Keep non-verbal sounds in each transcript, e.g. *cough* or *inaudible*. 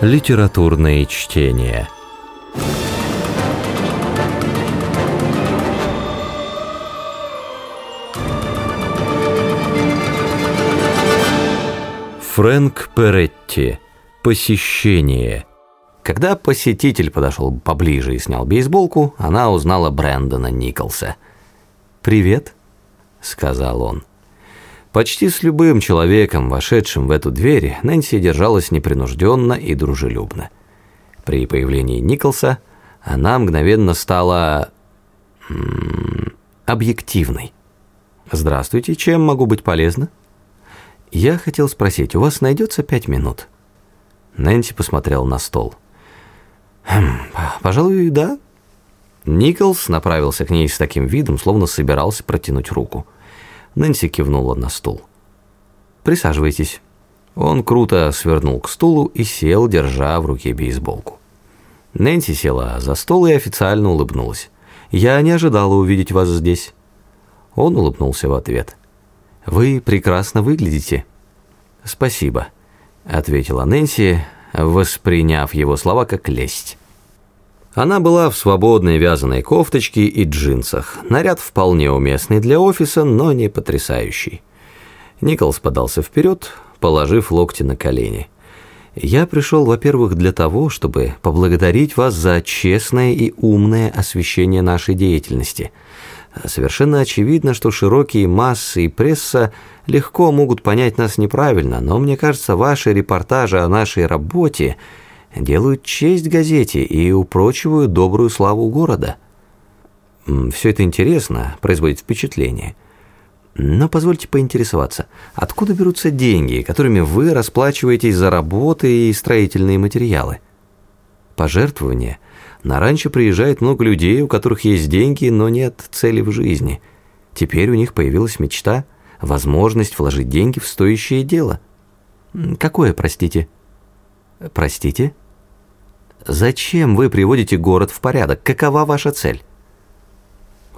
Литературные чтения. Фрэнк Перетти. Посещение. Когда посетитель подошел поближе и снял бейсболку, она узнала Брэндона Николса. «Привет», — сказал он. Почти с любым человеком, вошедшим в эту дверь, Нэнси держалась непринужденно и дружелюбно. При появлении Николса она мгновенно стала... объективной. «Здравствуйте, чем могу быть полезна?» «Я хотел спросить, у вас найдется пять минут?» Нэнси посмотрел на стол. «Хм, «Пожалуй, да». Николс направился к ней с таким видом, словно собирался протянуть руку. Нэнси кивнула на стул. «Присаживайтесь». Он круто свернул к стулу и сел, держа в руке бейсболку. Нэнси села за стол и официально улыбнулась. «Я не ожидала увидеть вас здесь». Он улыбнулся в ответ. «Вы прекрасно выглядите». «Спасибо», — ответила Нэнси, восприняв его слова как лесть. Она была в свободной вязаной кофточке и джинсах. Наряд вполне уместный для офиса, но не потрясающий. Николс подался вперед, положив локти на колени. «Я пришел, во-первых, для того, чтобы поблагодарить вас за честное и умное освещение нашей деятельности. Совершенно очевидно, что широкие массы и пресса легко могут понять нас неправильно, но мне кажется, ваши репортажи о нашей работе – делают честь газете и упрочивают добрую славу города. Все это интересно, производит впечатление. Но позвольте поинтересоваться, откуда берутся деньги, которыми вы расплачиваетесь за работы и строительные материалы? Пожертвования. На ранчо приезжает много людей, у которых есть деньги, но нет цели в жизни. Теперь у них появилась мечта, возможность вложить деньги в стоящее дело. Какое, простите? Простите? Зачем вы приводите город в порядок? Какова ваша цель?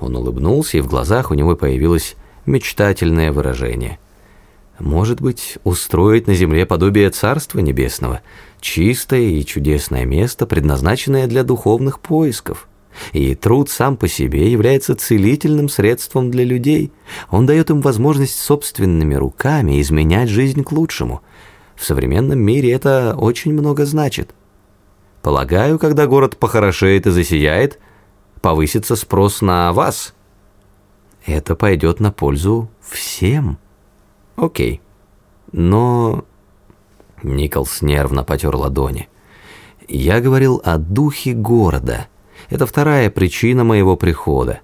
Он улыбнулся, и в глазах у него появилось мечтательное выражение. Может быть, устроить на земле подобие Царства Небесного, чистое и чудесное место, предназначенное для духовных поисков. И труд сам по себе является целительным средством для людей. Он дает им возможность собственными руками изменять жизнь к лучшему. В современном мире это очень много значит. Полагаю, когда город похорошеет и засияет, повысится спрос на вас. Это пойдет на пользу всем. Окей. Но... Николс нервно потер ладони. Я говорил о духе города. Это вторая причина моего прихода.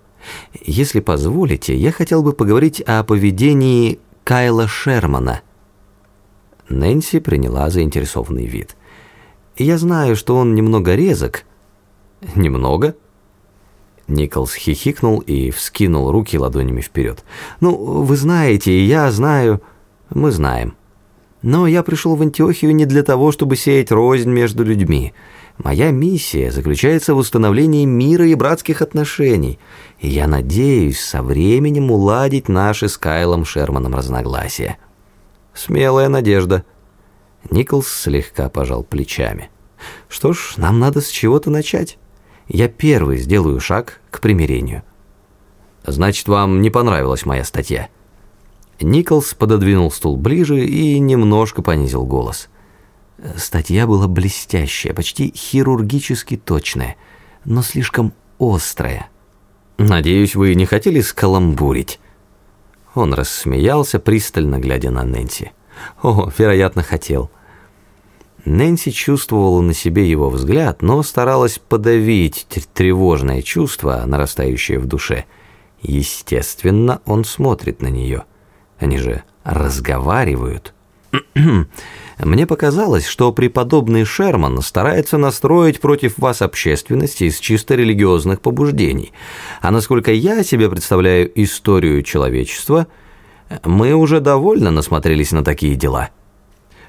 Если позволите, я хотел бы поговорить о поведении Кайла Шермана. Нэнси приняла заинтересованный вид. Я знаю, что он немного резок. Немного? Николс хихикнул и вскинул руки ладонями вперед. Ну, вы знаете, и я знаю, мы знаем. Но я пришел в Антиохию не для того, чтобы сеять рознь между людьми. Моя миссия заключается в установлении мира и братских отношений, и я надеюсь со временем уладить наши с Кайлом Шерманом разногласия. Смелая надежда. Николс слегка пожал плечами. «Что ж, нам надо с чего-то начать. Я первый сделаю шаг к примирению». «Значит, вам не понравилась моя статья?» Николс пододвинул стул ближе и немножко понизил голос. Статья была блестящая, почти хирургически точная, но слишком острая. «Надеюсь, вы не хотели скаламбурить?» Он рассмеялся, пристально глядя на Нэнси. «О, вероятно, хотел». Нэнси чувствовала на себе его взгляд, но старалась подавить тревожное чувство, нарастающее в душе. Естественно, он смотрит на нее. Они же разговаривают. *clears throat* Мне показалось, что преподобный Шерман старается настроить против вас общественность из чисто религиозных побуждений. А насколько я себе представляю историю человечества, мы уже довольно насмотрелись на такие дела.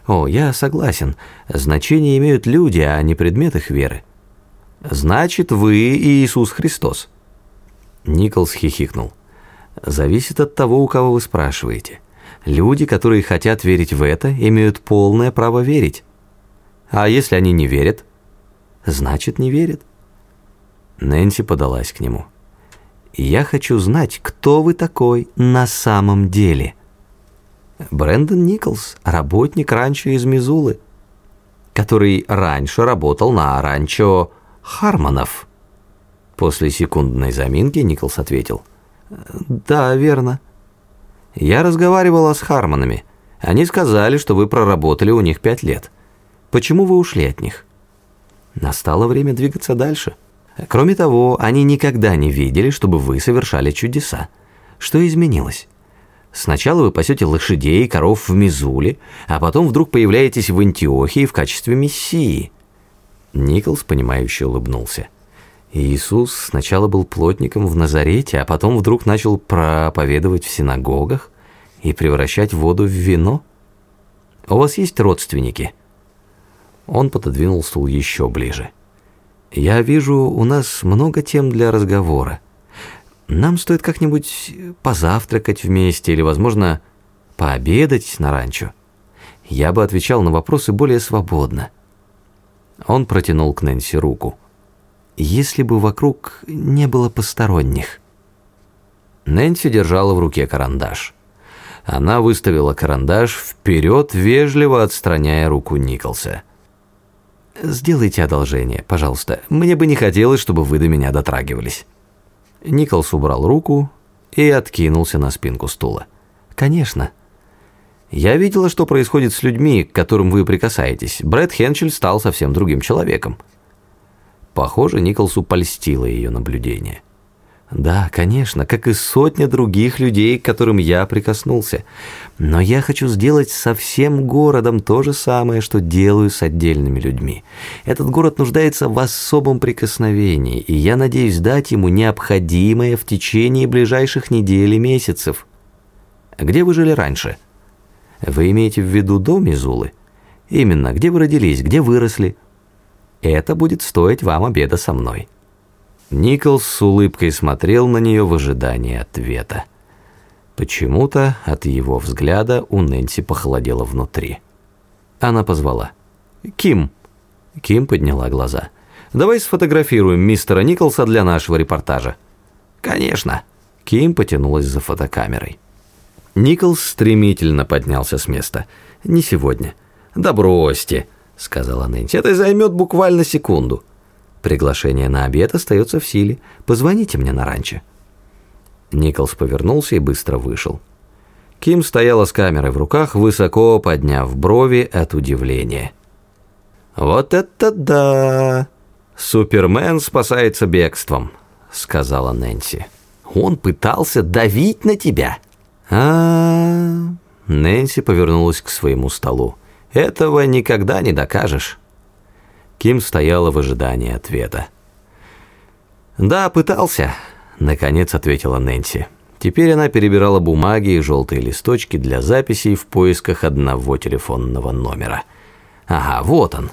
О, я согласен. Значение имеют люди, а не предмет их веры. Значит, вы Иисус Христос. Николс хихикнул. Зависит от того, у кого вы спрашиваете. Люди, которые хотят верить в это, имеют полное право верить. А если они не верят? Значит, не верят. Нэнси подалась к нему. «Я хочу знать, кто вы такой на самом деле». Брэндон Николс, работник ранчо из Мизулы, который раньше работал на ранчо Хармонов. После секундной заминки Николс ответил. «Да, верно. Я разговаривала с Хармонами. Они сказали, что вы проработали у них пять лет. Почему вы ушли от них?» Настало время двигаться дальше. Кроме того, они никогда не видели, чтобы вы совершали чудеса. Что изменилось? Сначала вы пасете лошадей и коров в Мизуле, а потом вдруг появляетесь в Антиохии в качестве мессии. Николс, понимающе улыбнулся. Иисус сначала был плотником в Назарете, а потом вдруг начал проповедовать в синагогах и превращать воду в вино. У вас есть родственники? Он пододвинул стул еще ближе. Я вижу, у нас много тем для разговора. Нам стоит как-нибудь позавтракать вместе или, возможно, пообедать на ранчо. Я бы отвечал на вопросы более свободно. Он протянул к Нэнси руку. Если бы вокруг не было посторонних. Нэнси держала в руке карандаш. Она выставила карандаш вперед, вежливо отстраняя руку Николса. «Сделайте одолжение, пожалуйста. Мне бы не хотелось, чтобы вы до меня дотрагивались». Николс убрал руку и откинулся на спинку стула. «Конечно. Я видела, что происходит с людьми, к которым вы прикасаетесь. Брэд Хенчель стал совсем другим человеком». Похоже, Николсу польстило ее наблюдение. Да, конечно, как и сотня других людей, к которым я прикоснулся. Но я хочу сделать со всем городом то же самое, что делаю с отдельными людьми. Этот город нуждается в особом прикосновении, и я надеюсь дать ему необходимое в течение ближайших недель и месяцев. Где вы жили раньше? Вы имеете в виду дом Изулы? Именно, где вы родились, где выросли? Это будет стоить вам обеда со мной». Николс с улыбкой смотрел на нее в ожидании ответа. Почему-то от его взгляда у Нэнси похолодело внутри. Она позвала. «Ким». Ким подняла глаза. «Давай сфотографируем мистера Николса для нашего репортажа». «Конечно». Ким потянулась за фотокамерой. Николс стремительно поднялся с места. «Не сегодня». «Да бросьте», — сказала Нэнси. «Это займет буквально секунду». Приглашение на обед остается в силе. Позвоните мне на ранчо». Николс повернулся и быстро вышел. Ким стояла с камерой в руках, высоко подняв брови от удивления. «Вот это да! Супермен спасается бегством», — сказала Нэнси. «Он пытался давить на тебя?» а, -а, -а Нэнси повернулась к своему столу. «Этого никогда не докажешь». Ким стояла в ожидании ответа. «Да, пытался», — наконец ответила Нэнси. Теперь она перебирала бумаги и желтые листочки для записей в поисках одного телефонного номера. «Ага, вот он».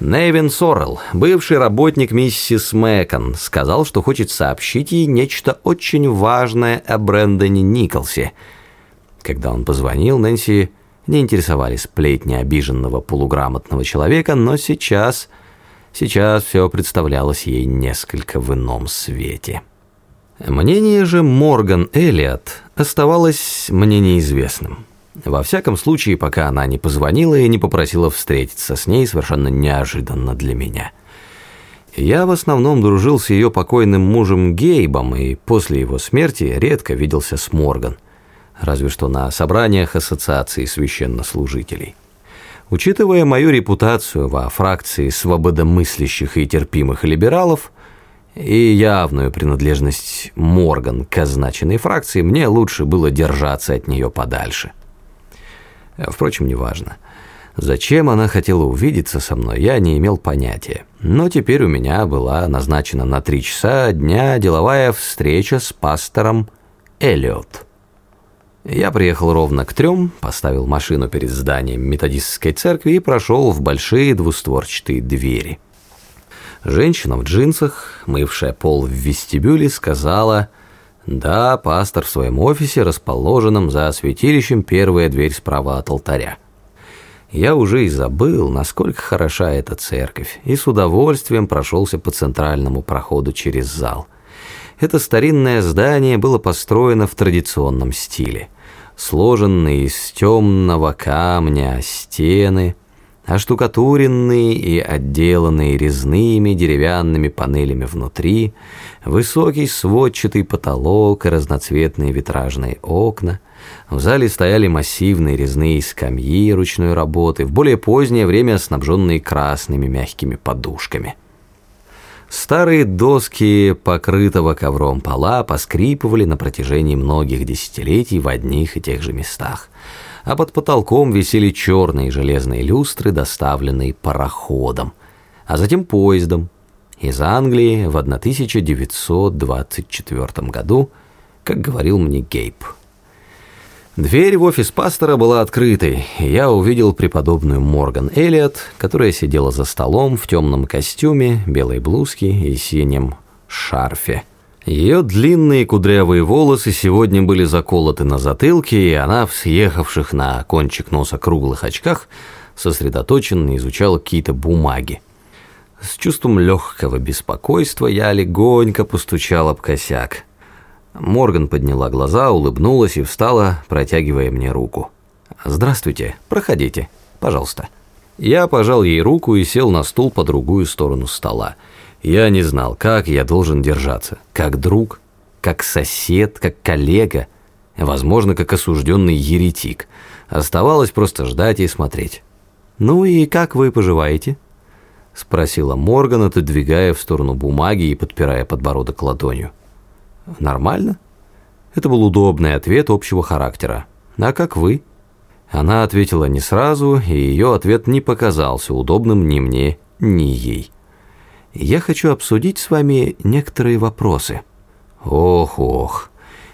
Невин Соррелл, бывший работник миссис Мэкон, сказал, что хочет сообщить ей нечто очень важное о Брэндоне Николсе. Когда он позвонил, Нэнси не интересовали сплетни обиженного полуграмотного человека, но сейчас Сейчас все представлялось ей несколько в ином свете. Мнение же Морган Элliot оставалось мне неизвестным. Во всяком случае, пока она не позвонила и не попросила встретиться с ней совершенно неожиданно для меня. Я в основном дружил с ее покойным мужем Гейбом и после его смерти редко виделся с Морган, разве что на собраниях ассоциации священнослужителей. Учитывая мою репутацию во фракции свободомыслящих и терпимых либералов и явную принадлежность Морган к означенной фракции, мне лучше было держаться от нее подальше. Впрочем, неважно. Зачем она хотела увидеться со мной, я не имел понятия. Но теперь у меня была назначена на три часа дня деловая встреча с пастором Эллиот. Я приехал ровно к трем, поставил машину перед зданием методистской церкви и прошел в большие двустворчатые двери. Женщина в джинсах, мывшая пол в вестибюле, сказала «Да, пастор в своем офисе, расположенном за святилищем, первая дверь справа от алтаря». Я уже и забыл, насколько хороша эта церковь, и с удовольствием прошелся по центральному проходу через зал. Это старинное здание было построено в традиционном стиле, сложенные из темного камня стены, оштукатуренные и отделанные резными деревянными панелями внутри, высокий сводчатый потолок и разноцветные витражные окна – в зале стояли массивные резные скамьи ручной работы, в более позднее время снабженные красными мягкими подушками. Старые доски покрытого ковром пола поскрипывали на протяжении многих десятилетий в одних и тех же местах, а под потолком висели черные железные люстры, доставленные пароходом, а затем поездом из Англии в 1924 году, как говорил мне Гейб. Дверь в офис пастора была открытой, и я увидел преподобную Морган Элliot, которая сидела за столом в темном костюме, белой блузке и синем шарфе. Ее длинные кудрявые волосы сегодня были заколоты на затылке, и она в съехавших на кончик носа круглых очках сосредоточенно изучала какие-то бумаги. С чувством легкого беспокойства я легонько постучал об косяк. Морган подняла глаза, улыбнулась и встала, протягивая мне руку. «Здравствуйте, проходите, пожалуйста». Я пожал ей руку и сел на стул по другую сторону стола. Я не знал, как я должен держаться. Как друг, как сосед, как коллега, возможно, как осужденный еретик. Оставалось просто ждать и смотреть. «Ну и как вы поживаете?» Спросила Морган, отодвигая в сторону бумаги и подпирая подбородок ладонью. Нормально? Это был удобный ответ общего характера. А как вы? Она ответила не сразу, и ее ответ не показался удобным ни мне, ни ей. Я хочу обсудить с вами некоторые вопросы. Ох-ох.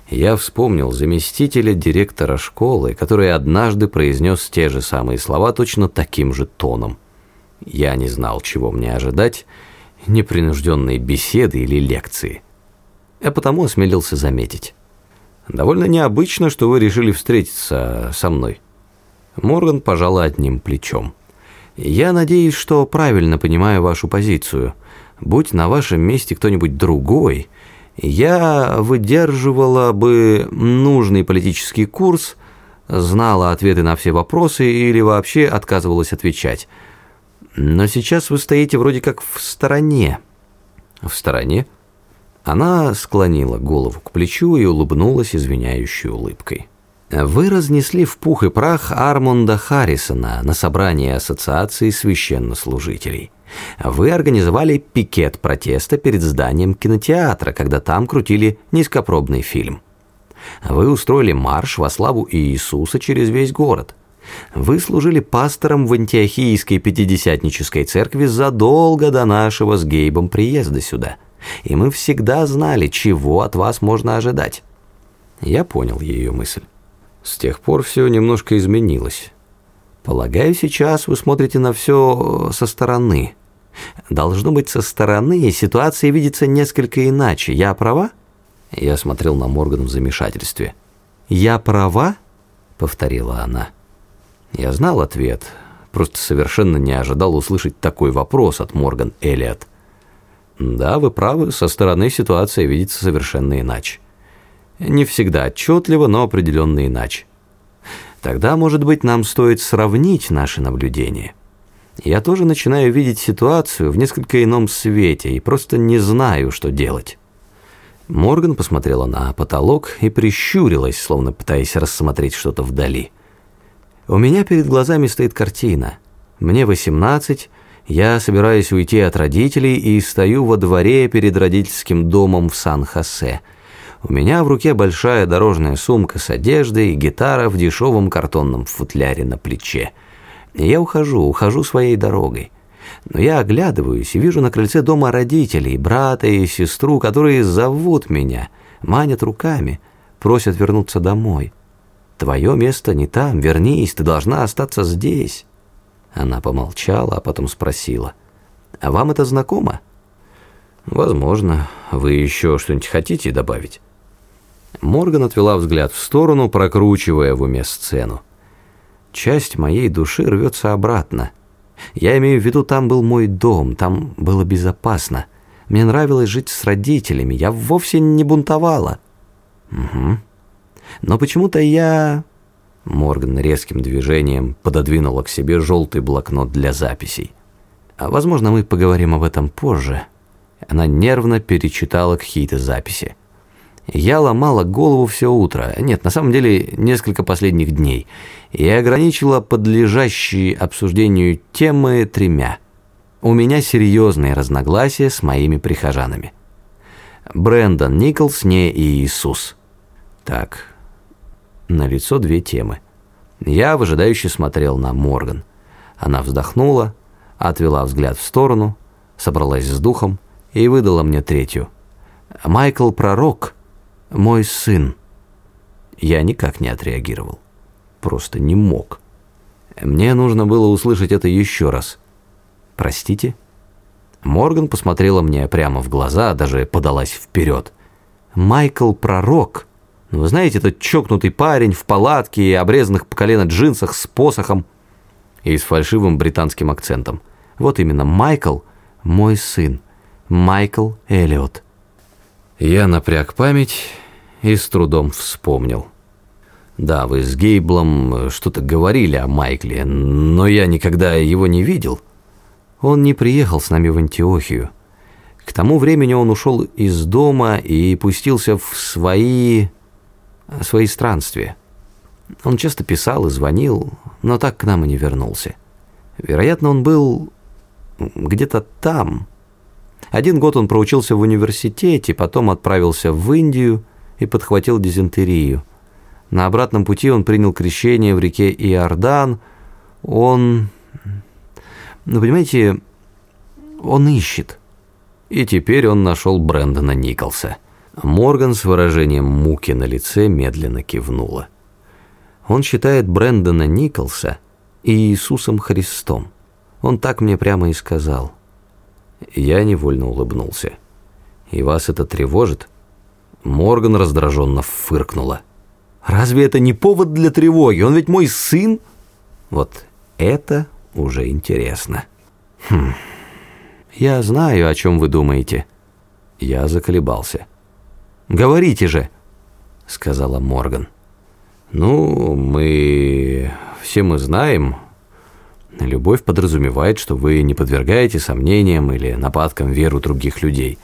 Я вспомнил заместителя директора школы, который однажды произнес те же самые слова точно таким же тоном. Я не знал, чего мне ожидать, непринужденной беседы или лекции а потому осмелился заметить. «Довольно необычно, что вы решили встретиться со мной». Морган пожала одним плечом. «Я надеюсь, что правильно понимаю вашу позицию. Будь на вашем месте кто-нибудь другой, я выдерживала бы нужный политический курс, знала ответы на все вопросы или вообще отказывалась отвечать. Но сейчас вы стоите вроде как в стороне». «В стороне?» Она склонила голову к плечу и улыбнулась извиняющей улыбкой. «Вы разнесли в пух и прах Армонда Харрисона на собрании Ассоциации священнослужителей. Вы организовали пикет протеста перед зданием кинотеатра, когда там крутили низкопробный фильм. Вы устроили марш во славу Иисуса через весь город. Вы служили пастором в антиохийской пятидесятнической церкви задолго до нашего с Гейбом приезда сюда» и мы всегда знали, чего от вас можно ожидать». Я понял ее мысль. С тех пор все немножко изменилось. Полагаю, сейчас вы смотрите на все со стороны. Должно быть, со стороны ситуация видится несколько иначе. Я права? Я смотрел на Морган в замешательстве. «Я права?» — повторила она. Я знал ответ, просто совершенно не ожидал услышать такой вопрос от Морган Эллиот. Да, вы правы, со стороны ситуация видится совершенно иначе. Не всегда отчетливо, но определенно иначе. Тогда, может быть, нам стоит сравнить наши наблюдения. Я тоже начинаю видеть ситуацию в несколько ином свете и просто не знаю, что делать. Морган посмотрела на потолок и прищурилась, словно пытаясь рассмотреть что-то вдали. У меня перед глазами стоит картина. Мне 18, я собираюсь уйти от родителей и стою во дворе перед родительским домом в Сан-Хосе. У меня в руке большая дорожная сумка с одеждой и гитара в дешевом картонном футляре на плече. Я ухожу, ухожу своей дорогой. Но я оглядываюсь и вижу на крыльце дома родителей, брата и сестру, которые зовут меня, манят руками, просят вернуться домой. Твое место не там, вернись, ты должна остаться здесь». Она помолчала, а потом спросила. «А вам это знакомо?» «Возможно. Вы еще что-нибудь хотите добавить?» Морган отвела взгляд в сторону, прокручивая в уме сцену. часть моей души рвется обратно. Я имею в виду, там был мой дом, там было безопасно. Мне нравилось жить с родителями, я вовсе не бунтовала. Угу. Но почему-то я... Морган резким движением пододвинула к себе желтый блокнот для записей. А возможно, мы поговорим об этом позже. Она нервно перечитала какие-то записи. Я ломала голову все утро, нет, на самом деле несколько последних дней, и ограничила подлежащие обсуждению темы тремя. У меня серьезные разногласия с моими прихожанами. Брэндон Николс не Иисус. Так, на лицо две темы. Я выжидающе смотрел на Морган. Она вздохнула, отвела взгляд в сторону, собралась с духом и выдала мне третью. «Майкл Пророк, мой сын». Я никак не отреагировал. Просто не мог. Мне нужно было услышать это еще раз. «Простите?» Морган посмотрела мне прямо в глаза, даже подалась вперед. «Майкл Пророк. Ну, вы знаете, этот чокнутый парень в палатке и обрезанных по колено джинсах с посохом и с фальшивым британским акцентом. Вот именно, Майкл – мой сын. Майкл Эллиот. Я напряг память и с трудом вспомнил. Да, вы с Гейблом что-то говорили о Майкле, но я никогда его не видел. Он не приехал с нами в Антиохию. К тому времени он ушел из дома и пустился в свои... свои странствия. Он часто писал и звонил, но так к нам и не вернулся. Вероятно, он был где-то там, один год он проучился в университете, потом отправился в Индию и подхватил дизентерию. На обратном пути он принял крещение в реке Иордан. Он... Ну, понимаете, он ищет. И теперь он нашел Брэндона Николса. Морган с выражением муки на лице медленно кивнула. Он считает Брэндона Николса Иисусом Христом. Он так мне прямо и сказал – я невольно улыбнулся. «И вас это тревожит?» Морган раздраженно фыркнула. «Разве это не повод для тревоги? Он ведь мой сын!» «Вот это уже интересно». «Хм, я знаю, о чем вы думаете». Я заколебался. «Говорите же», — сказала Морган. «Ну, мы... все мы знаем, Любовь подразумевает, что вы не подвергаете сомнениям или нападкам веру других людей.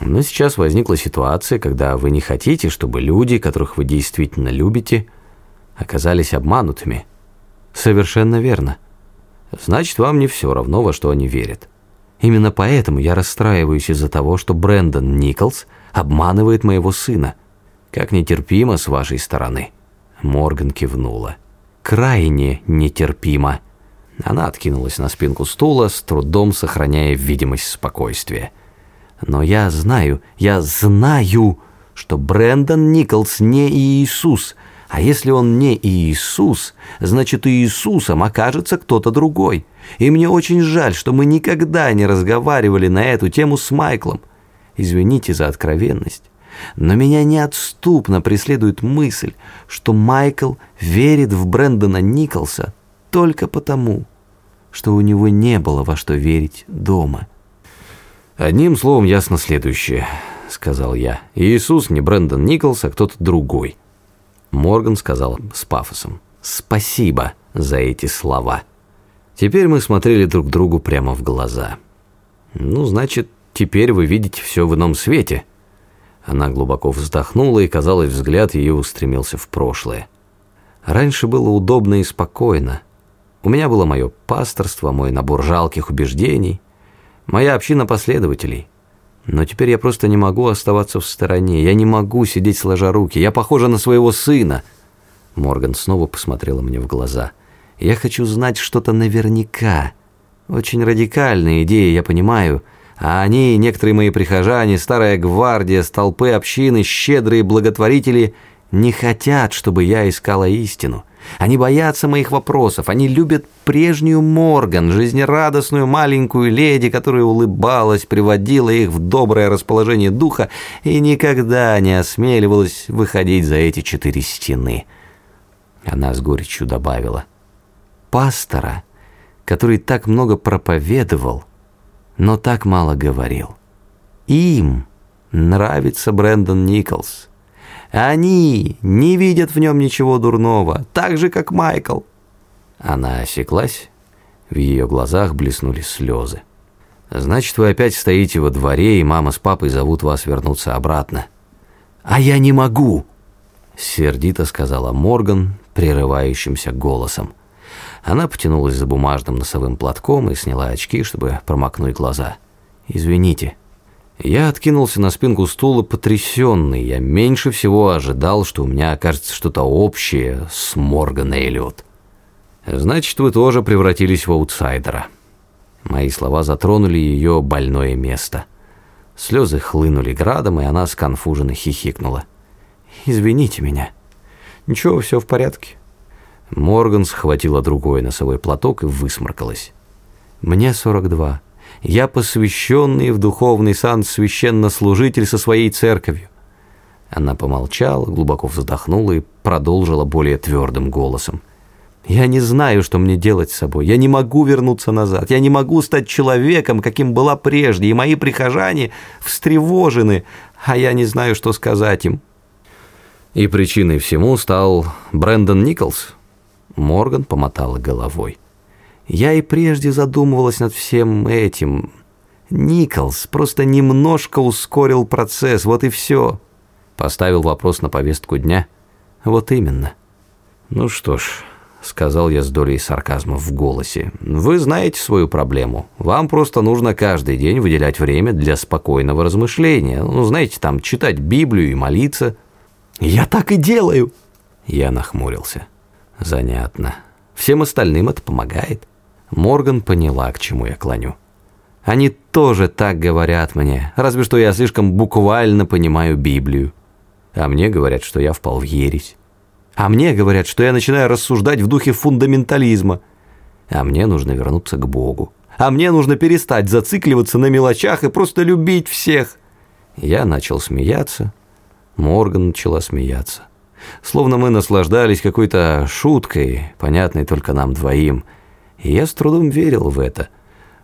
Но сейчас возникла ситуация, когда вы не хотите, чтобы люди, которых вы действительно любите, оказались обманутыми. Совершенно верно. Значит, вам не все равно, во что они верят. Именно поэтому я расстраиваюсь из-за того, что Брэндон Николс обманывает моего сына. Как нетерпимо с вашей стороны. Морган кивнула. Крайне нетерпимо. Она откинулась на спинку стула, с трудом сохраняя видимость спокойствия. «Но я знаю, я знаю, что Брэндон Николс не Иисус, а если он не Иисус, значит Иисусом окажется кто-то другой. И мне очень жаль, что мы никогда не разговаривали на эту тему с Майклом. Извините за откровенность». Но меня неотступно преследует мысль, что Майкл верит в Брэндона Николса только потому, что у него не было во что верить дома. «Одним словом ясно следующее», — сказал я. «Иисус не Брэндон Николс, а кто-то другой». Морган сказал с пафосом. «Спасибо за эти слова». Теперь мы смотрели друг другу прямо в глаза. «Ну, значит, теперь вы видите все в ином свете». Она глубоко вздохнула, и, казалось, взгляд ее устремился в прошлое. Раньше было удобно и спокойно. У меня было мое пасторство, мой набор жалких убеждений, моя община последователей. Но теперь я просто не могу оставаться в стороне. Я не могу сидеть сложа руки. Я похожа на своего сына. Морган снова посмотрела мне в глаза. Я хочу знать что-то наверняка. Очень радикальная идея, я понимаю. А они, некоторые мои прихожане, старая гвардия, столпы общины, щедрые благотворители не хотят, чтобы я искала истину. Они боятся моих вопросов, они любят прежнюю Морган, жизнерадостную маленькую леди, которая улыбалась, приводила их в доброе расположение духа и никогда не осмеливалась выходить за эти четыре стены. Она с горечью добавила. Пастора, который так много проповедовал, но так мало говорил. Им нравится Брэндон Николс. Они не видят в нем ничего дурного, так же, как Майкл. Она осеклась, в ее глазах блеснули слезы. «Значит, вы опять стоите во дворе, и мама с папой зовут вас вернуться обратно». «А я не могу!» — сердито сказала Морган прерывающимся голосом. Она потянулась за бумажным носовым платком и сняла очки, чтобы промокнуть глаза. «Извините». Я откинулся на спинку стула потрясенный. Я меньше всего ожидал, что у меня окажется что-то общее с Морган Эллиот. «Значит, вы тоже превратились в аутсайдера». Мои слова затронули ее больное место. Слезы хлынули градом, и она сконфуженно хихикнула. «Извините меня». «Ничего, все в порядке». Морган схватила другой носовой платок и высморкалась. «Мне 42. Я посвященный в духовный сан священнослужитель со своей церковью». Она помолчала, глубоко вздохнула и продолжила более твердым голосом. Я не знаю, что мне делать с собой. Я не могу вернуться назад. Я не могу стать человеком, каким была прежде. И мои прихожане встревожены, а я не знаю, что сказать им. И причиной всему стал Брэндон Николс. Морган помотала головой. Я и прежде задумывалась над всем этим. Николс просто немножко ускорил процесс, вот и все. Поставил вопрос на повестку дня. Вот именно. Ну что ж... — сказал я с долей сарказма в голосе. «Вы знаете свою проблему. Вам просто нужно каждый день выделять время для спокойного размышления. Ну, знаете, там, читать Библию и молиться». «Я так и делаю!» Я нахмурился. «Занятно. Всем остальным это помогает». Морган поняла, к чему я клоню. «Они тоже так говорят мне, разве что я слишком буквально понимаю Библию. А мне говорят, что я впал в ересь». А мне говорят, что я начинаю рассуждать в духе фундаментализма. А мне нужно вернуться к Богу. А мне нужно перестать зацикливаться на мелочах и просто любить всех. Я начал смеяться. Морган начала смеяться. Словно мы наслаждались какой-то шуткой, понятной только нам двоим. И я с трудом верил в это.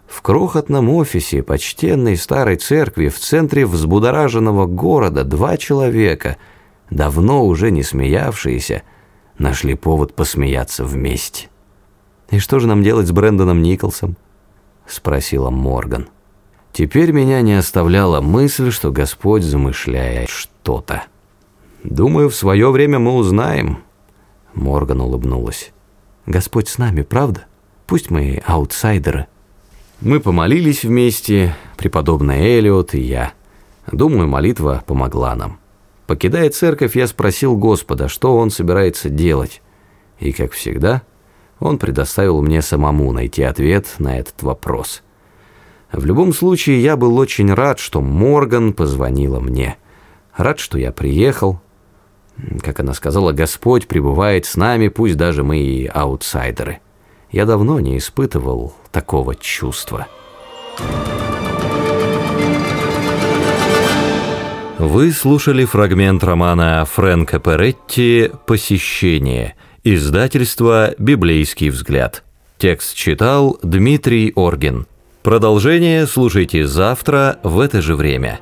В крохотном офисе почтенной старой церкви в центре взбудораженного города два человека — давно уже не смеявшиеся, нашли повод посмеяться вместе. «И что же нам делать с Брэндоном Николсом?» — спросила Морган. Теперь меня не оставляла мысль, что Господь замышляет что-то. «Думаю, в свое время мы узнаем», — Морган улыбнулась. «Господь с нами, правда? Пусть мы аутсайдеры». Мы помолились вместе, преподобный Элиот и я. Думаю, молитва помогла нам. Покидая церковь, я спросил Господа, что он собирается делать. И, как всегда, он предоставил мне самому найти ответ на этот вопрос. В любом случае, я был очень рад, что Морган позвонила мне. Рад, что я приехал. Как она сказала, Господь пребывает с нами, пусть даже мы и аутсайдеры. Я давно не испытывал такого чувства. Вы слушали фрагмент романа Фрэнка Перетти «Посещение», издательство «Библейский взгляд». Текст читал Дмитрий Оргин. Продолжение слушайте завтра в это же время.